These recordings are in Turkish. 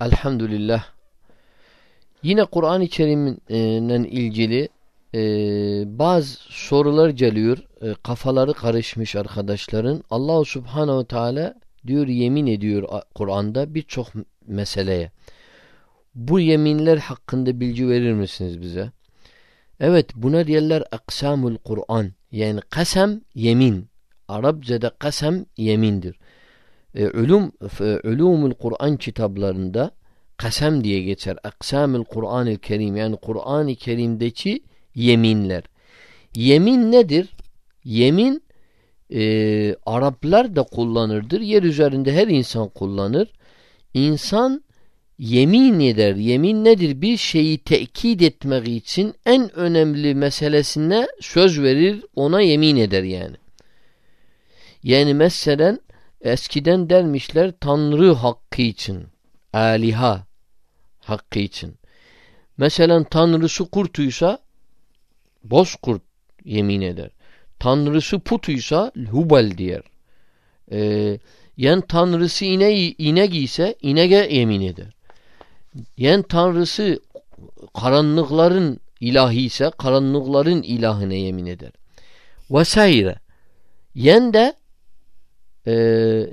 Elhamdülillah. Yine Kur'an-ı Kerim'le ilgili e, bazı sorular geliyor. E, kafaları karışmış arkadaşların. Allahu Subhanahu Teala diyor yemin ediyor Kur'an'da birçok meseleye. Bu yeminler hakkında bilgi verir misiniz bize? Evet buna diyorlar aksamul Kur'an. Yani kasem yemin. Arapçada kasem yemindir. E, ulum, e, ulumul Kur'an kitaplarında kasem diye geçer. Aksamul Kur'an-ı Kerim yani Kur'an-ı Kerim'deki yeminler. Yemin nedir? Yemin e, Araplar da kullanırdır. Yer üzerinde her insan kullanır. İnsan yemin eder. Yemin nedir? Bir şeyi tekit etmek için en önemli meselesine söz verir, ona yemin eder yani. Yani mesela eskiden dermişler Tanrı hakkı için, aliha hakkı için. Mesela Tanrısı kurtuysa bozkurt yemin eder. Tanrısı putuysa hubal diyer. Ee, yani tanrısı ine, inek ise inege yemin eder. Yani tanrısı karanlıkların ilahi ise karanlıkların ilahine yemin eder. Vesaire. Yen de e,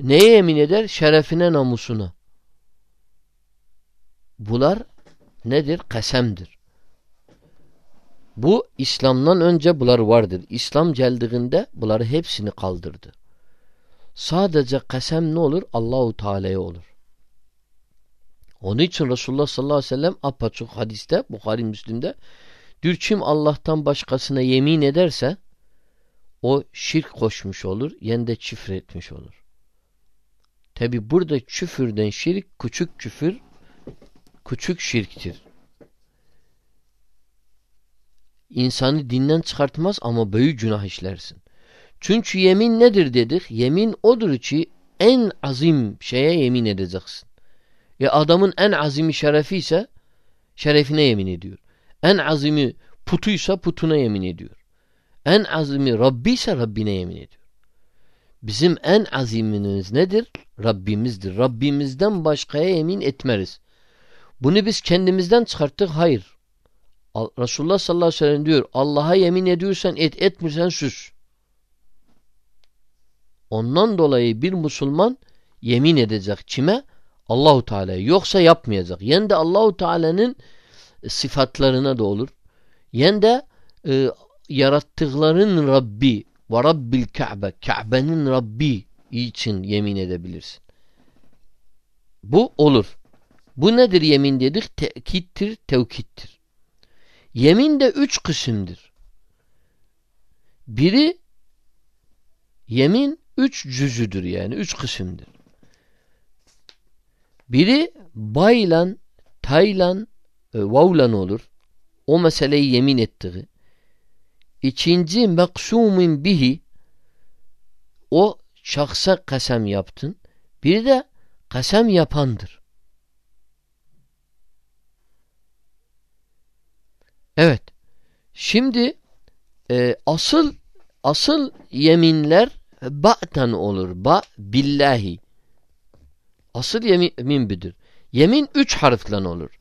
neye yemin eder? Şerefine namusuna. Bunlar nedir? Kasemdir. Bu İslam'dan önce bunlar vardır. İslam geldiğinde bunları hepsini kaldırdı. Sadece kasem ne olur? Allahu Teala'ya olur. Onun için Resulullah sallallahu aleyhi ve sellem apaçık hadiste Bukhari Müslim'de diyor kim Allah'tan başkasına yemin ederse o şirk koşmuş olur, yen de küfür etmiş olur. Tabi burada küfürden şirk, küçük küfür, küçük şirktir insanı dinden çıkartmaz ama büyük günah işlersin. Çünkü yemin nedir dedik? Yemin odur ki en azim şeye yemin edeceksin. Ya adamın en azimi şerefi ise şerefine yemin ediyor. En azimi putuysa putuna yemin ediyor. En azimi Rabbi ise Rabbine yemin ediyor. Bizim en azimimiz nedir? Rabbimizdir. Rabbimizden başkaya yemin etmeriz. Bunu biz kendimizden çıkarttık. Hayır. Resulullah sallallahu aleyhi ve sellem diyor Allah'a yemin ediyorsan et etmiyorsan sus. Ondan dolayı bir Müslüman yemin edecek kime? Allahu Teala'ya. Yoksa yapmayacak. Yen de Allahu Teala'nın sıfatlarına da olur. Yen de e, yarattıkların Rabbi ve Rabbil Ka'be Ka'be'nin Rabbi için yemin edebilirsin. Bu olur. Bu nedir yemin dedik? Tekittir, tevkittir. Yemin de üç kısımdır. Biri yemin üç cüzüdür yani üç kısımdır. Biri baylan, taylan, e, vavlan olur. O meseleyi yemin ettiği. İkinci meksumun bihi o şahsa kasem yaptın. Biri de kasem yapandır. Evet. Şimdi e, asıl asıl yeminler ba'ten olur. Ba billahi. Asıl yemin, yemin bidir. Yemin üç harfle olur.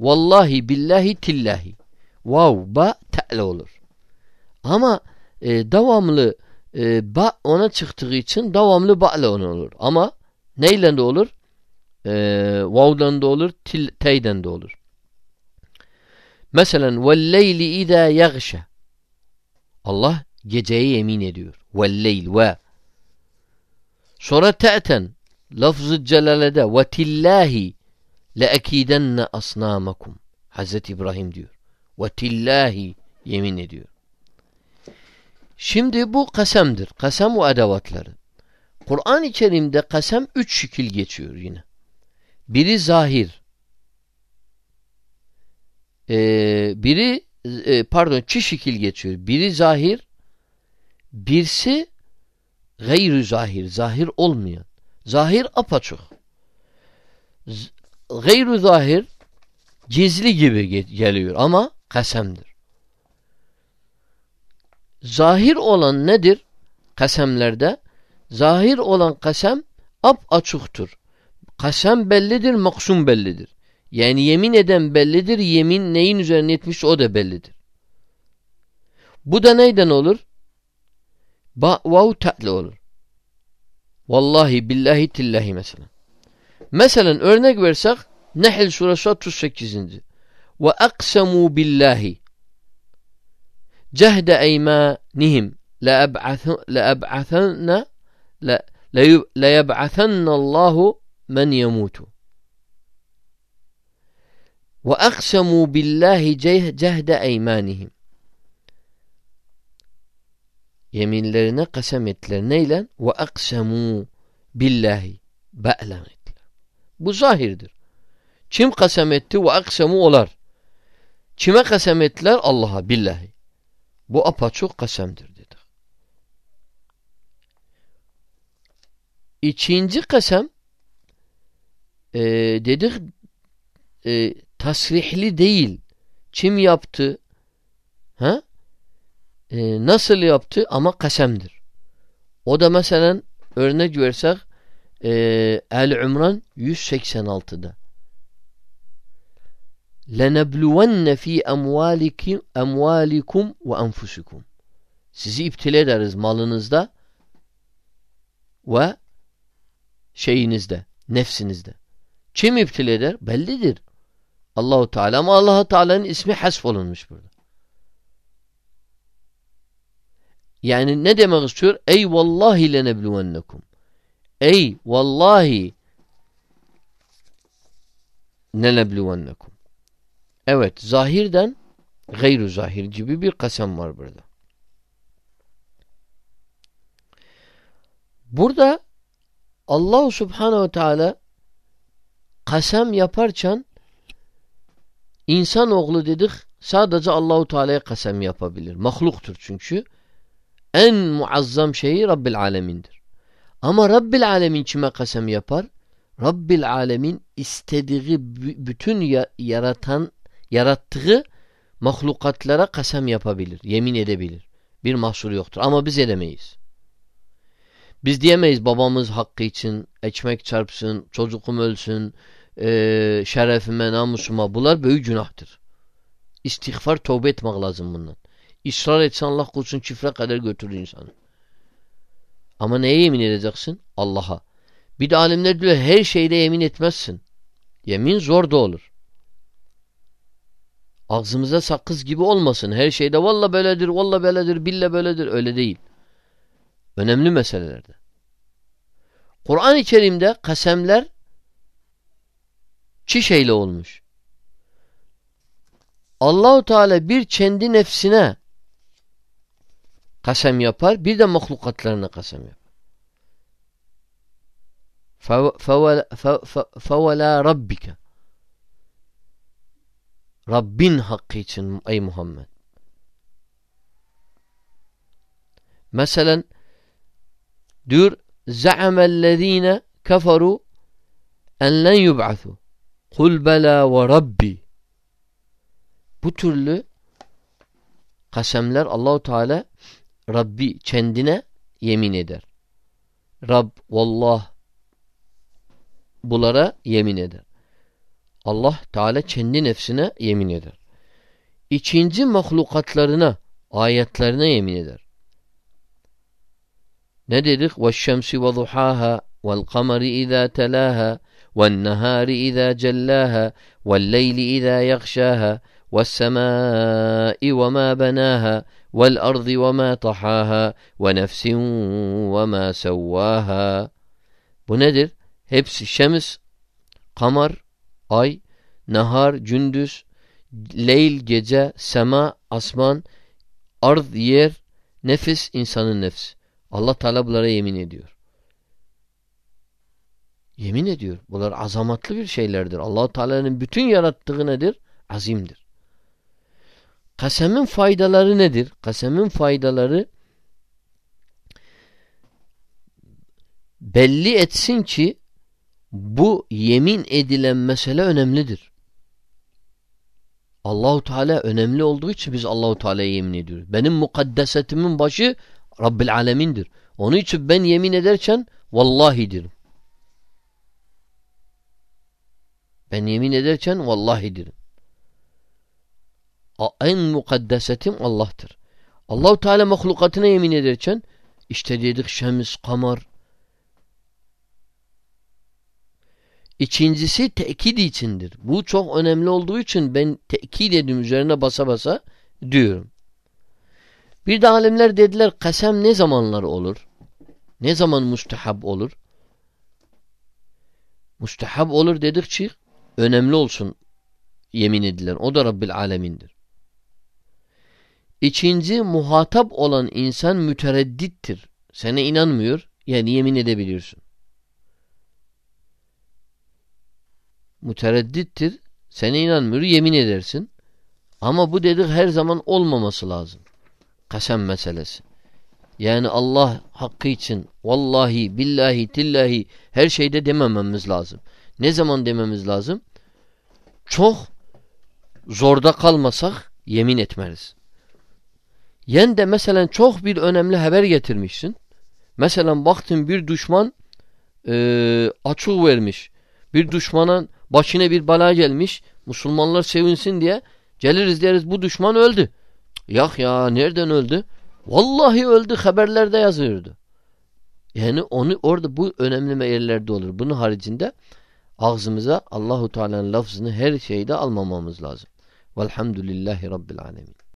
Vallahi billahi tillahi. Vav ba te'le olur. Ama e, devamlı e, ba ona çıktığı için devamlı ba'le ona olur. Ama neyle de olur? E, vav'dan da olur, til, teyden de olur. Mesela وَالْلَيْلِ اِذَا يَغْشَ Allah geceye yemin ediyor. وَالْلَيْلِ ve Sonra te'ten lafz-ı celalede وَتِلَّهِ لَاَكِيدَنَّ أَصْنَامَكُمْ Hazreti İbrahim diyor. وَتِلَّهِ yemin ediyor. Şimdi bu kasemdir. Kasem ve edevatları. Kur'an-ı Kerim'de kasem üç şekil geçiyor yine. Biri zahir e, biri e, pardon çi şekil geçiyor. Biri zahir birisi gayrı zahir. Zahir olmayan. Zahir apaçık. Gayrı zahir gizli gibi geliyor ama kasemdir. Zahir olan nedir? Kasemlerde zahir olan kasem ap açıktır. kasem bellidir, maksum bellidir. Yani yemin eden bellidir, yemin neyin üzerine etmiş o da bellidir. Bu da neyden olur? Ba vav ta'li olur. Vallahi billahi tillahi mesela. Mesela örnek versek Nehl suresi 38. Ve aksamu billahi cehde eymanihim leeb'athenna leyeb'athenna Allahu men yemutu. Ve aksamu billahi cehde eymanihim. Yeminlerine kasem ettiler. Neyle? Ve aksamu billahi. Be'len ettiler. Bu zahirdir. Kim kasem etti? Ve aksamu olar. Kime kasem ettiler? Allah'a billahi. Bu apaçok kasemdir dedik. İkinci kasem e, dedik e, tasrihli değil. Kim yaptı? Ha? E, nasıl yaptı? Ama kasemdir. O da mesela örnek versek e, El-Ümran 186'da lenebluvenne fi emvalikum emvalikum ve enfusikum. Sizi iptile ederiz malınızda ve şeyinizde, nefsinizde. Kim iptil eder? Bellidir. Allahu Teala ama Allah Teala'nın ismi hasf olunmuş burada. Yani ne demek istiyor? Ey vallahi lenebluvennekum. Ey vallahi lenebluvennekum. Evet, zahirden gayru zahir gibi bir kasem var burada. Burada Allah Subhanahu Teala kasem yaparken insan oğlu dedik sadece Allahu Teala'ya kasem yapabilir. Mahluktur çünkü. En muazzam şeyi Rabbil Alemin'dir. Ama Rabbil Alemin kime kasem yapar? Rabbil Alemin istediği bütün yaratan yarattığı mahlukatlara kasem yapabilir, yemin edebilir. Bir mahsur yoktur. Ama biz edemeyiz. Biz diyemeyiz babamız hakkı için ekmek çarpsın, çocukum ölsün, e, şerefime, namusuma. Bunlar büyük günahtır. İstiğfar, tövbe etmek lazım bundan. İsrar etsen Allah kulsun çifre kadar götürür insanı. Ama neye yemin edeceksin? Allah'a. Bir de alimler diyor her şeyde yemin etmezsin. Yemin zor da olur. Ağzımıza sakız gibi olmasın. Her şeyde valla böyledir, valla böyledir, bille böyledir. Öyle değil. Önemli meselelerde. Kur'an-ı Kerim'de kasemler çi şeyle olmuş. Allahu Teala bir kendi nefsine kasem yapar, bir de mahlukatlarına kasem yapar. فَوَلَا رَبِّكَ Rabbin hakkı için ey Muhammed. Mesela diyor za'amellezine kafaru en len yub'athu kul bela ve rabbi bu türlü kasemler Allahu Teala Rabbi kendine yemin eder. Rab vallah bulara yemin eder. Allah Teala kendi nefsine yemin eder. İkinci mahlukatlarına, ayetlerine yemin eder. Ne dedik? وَالشَّمْسِ وَضُحَاهَا وَالْقَمَرِ إِذَا تَلَاهَا وَالنَّهَارِ إِذَا جَلَّاهَا وَاللَّيْلِ إِذَا يَغْشَاهَا وَالسَّمَاءِ وَمَا بَنَاهَا وَالْأَرْضِ وَمَا طَحَاهَا وَنَفْسٍ وَمَا سَوَّاهَا Bu nedir? Hepsi şems, kamar, ay, nahar, gündüz, leyl, gece, sema, asman, arz, yer, nefis, insanın nefsi. Allah Teala bunlara yemin ediyor. Yemin ediyor. Bunlar azamatlı bir şeylerdir. Allah Teala'nın bütün yarattığı nedir? Azimdir. Kasemin faydaları nedir? Kasemin faydaları belli etsin ki bu yemin edilen mesele önemlidir. Allahu Teala önemli olduğu için biz Allahu Teala'ya yemin ediyoruz. Benim mukaddesetimin başı Rabbil Alemin'dir. Onun için ben yemin ederken vallahi derim. Ben yemin ederken vallahi derim. En mukaddesetim Allah'tır. Allahu Teala mahlukatına yemin ederken işte dedik şems, kamar. İkincisi tekid içindir. Bu çok önemli olduğu için ben tekid edim üzerine basa basa diyorum. Bir de alimler dediler kasem ne zamanlar olur? Ne zaman müstehab olur? Müstehab olur dedikçe önemli olsun yemin edilen. O da Rabbil Alemin'dir. İkinci muhatap olan insan mütereddittir. Sana inanmıyor yani yemin edebilirsin. Mütereddittir. Sana inanmıyor yemin edersin. Ama bu dedik her zaman olmaması lazım. Kasem meselesi. Yani Allah hakkı için vallahi billahi tillahi her şeyde demememiz lazım. Ne zaman dememiz lazım? Çok zorda kalmasak yemin etmeliyiz. Yen de mesela çok bir önemli haber getirmişsin. Mesela baktın bir düşman e, açık vermiş. Bir düşmanın başına bir bala gelmiş. Müslümanlar sevinsin diye geliriz deriz bu düşman öldü. Yak ya nereden öldü? Vallahi öldü haberlerde yazıyordu. Yani onu orada bu önemli yerlerde olur. Bunun haricinde ağzımıza Allahu Teala'nın lafzını her şeyde almamamız lazım. Velhamdülillahi Rabbil Alemin.